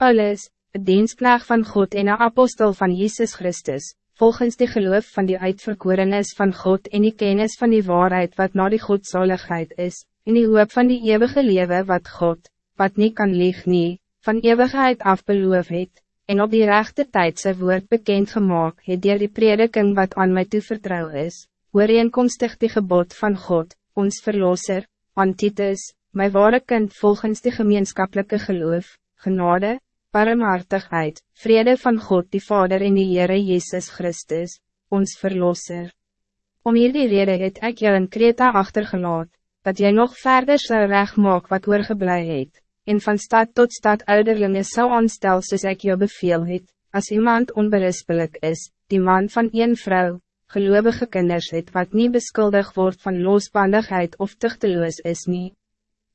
Paulus, een diensknecht van God en een apostel van Jezus Christus, volgens de geloof van die uitverkorenis van God en die kennis van die waarheid wat na die godzaligheid is, en die hoop van die eeuwige leven wat God, wat niet kan lieg nie, van eeuwigheid af beloof het, en op die rechte tijd sy woord bekend gemaakt het dier die prediking wat aan mij toevertrouw is, ooreenkomstig die gebod van God, ons verlosser, Antitus, my ware kind volgens die gemeenschappelijke geloof, genade, barmhartigheid, vrede van God die Vader en die Heere Jezus Christus, ons Verlosser. Om hierdie rede het ek jou in Kreta achtergelaat, dat jy nog verder zou recht maak wat oorgeblij het, en van stad tot stad ouderlinge zou aanstel soos ek jou beveel het, as iemand onberispelijk is, die man van een vrouw, gelovige kinders het wat niet beskuldig wordt van losbandigheid of tuchteloos is niet.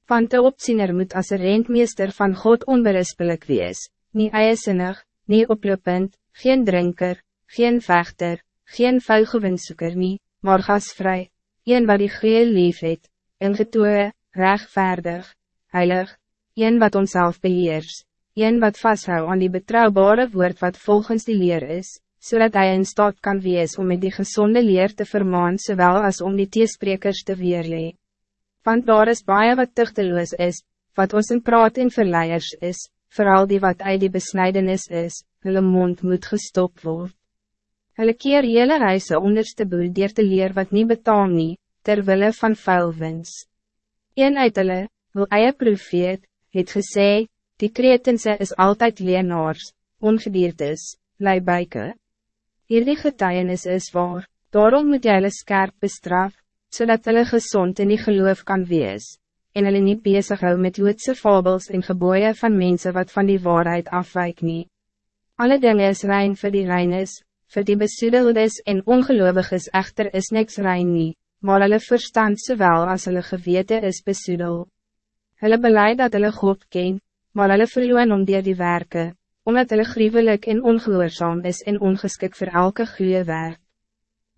Want de opziener moet als rentmeester van God onberispelijk wees, niet eiesinnig, niet oplopend, geen drinker, geen vechter, geen vuilgewinsoeker nie, maar gasvrij, een wat die goeie lief het, een getoe, rechtvaardig, heilig, een wat onszelf beheers, een wat vasthou aan die betrouwbare woord wat volgens die leer is, zodat hij in staat kan wees om met die gezonde leer te vermaan, zowel als om die teesprekers te weerlee want daar is baie wat tuchteloos is, wat ons in praat en verleiers is, vooral die wat uit die besnijdenis is, hulle mond moet gestop word. Hulle keer hele reise onderste boel dier te leer wat niet betaam nie, terwille van vuil wins. Een uit hulle, wil eie profeet, het gesê, die kretense is altijd leenaars, ongedierd is, lei buike. Hierdie getuienis is waar, daarom moet jy hulle skerp bestraf, zodat hulle gezond in die geloof kan wees, en hulle niet bezig hou met joodse fabels en geboeien van mensen wat van die waarheid afwijk nie. Alle dingen is rein voor die reines, voor die besoedeldes en ongelooviges echter is niks rein nie, maar hulle verstand zowel als hulle gewete is besoedel. Hulle beleid dat hulle God ken, maar hulle verloon om dier die werken, omdat hulle gruwelijk en ongehoorzaam is en ongeschikt voor elke goede werk.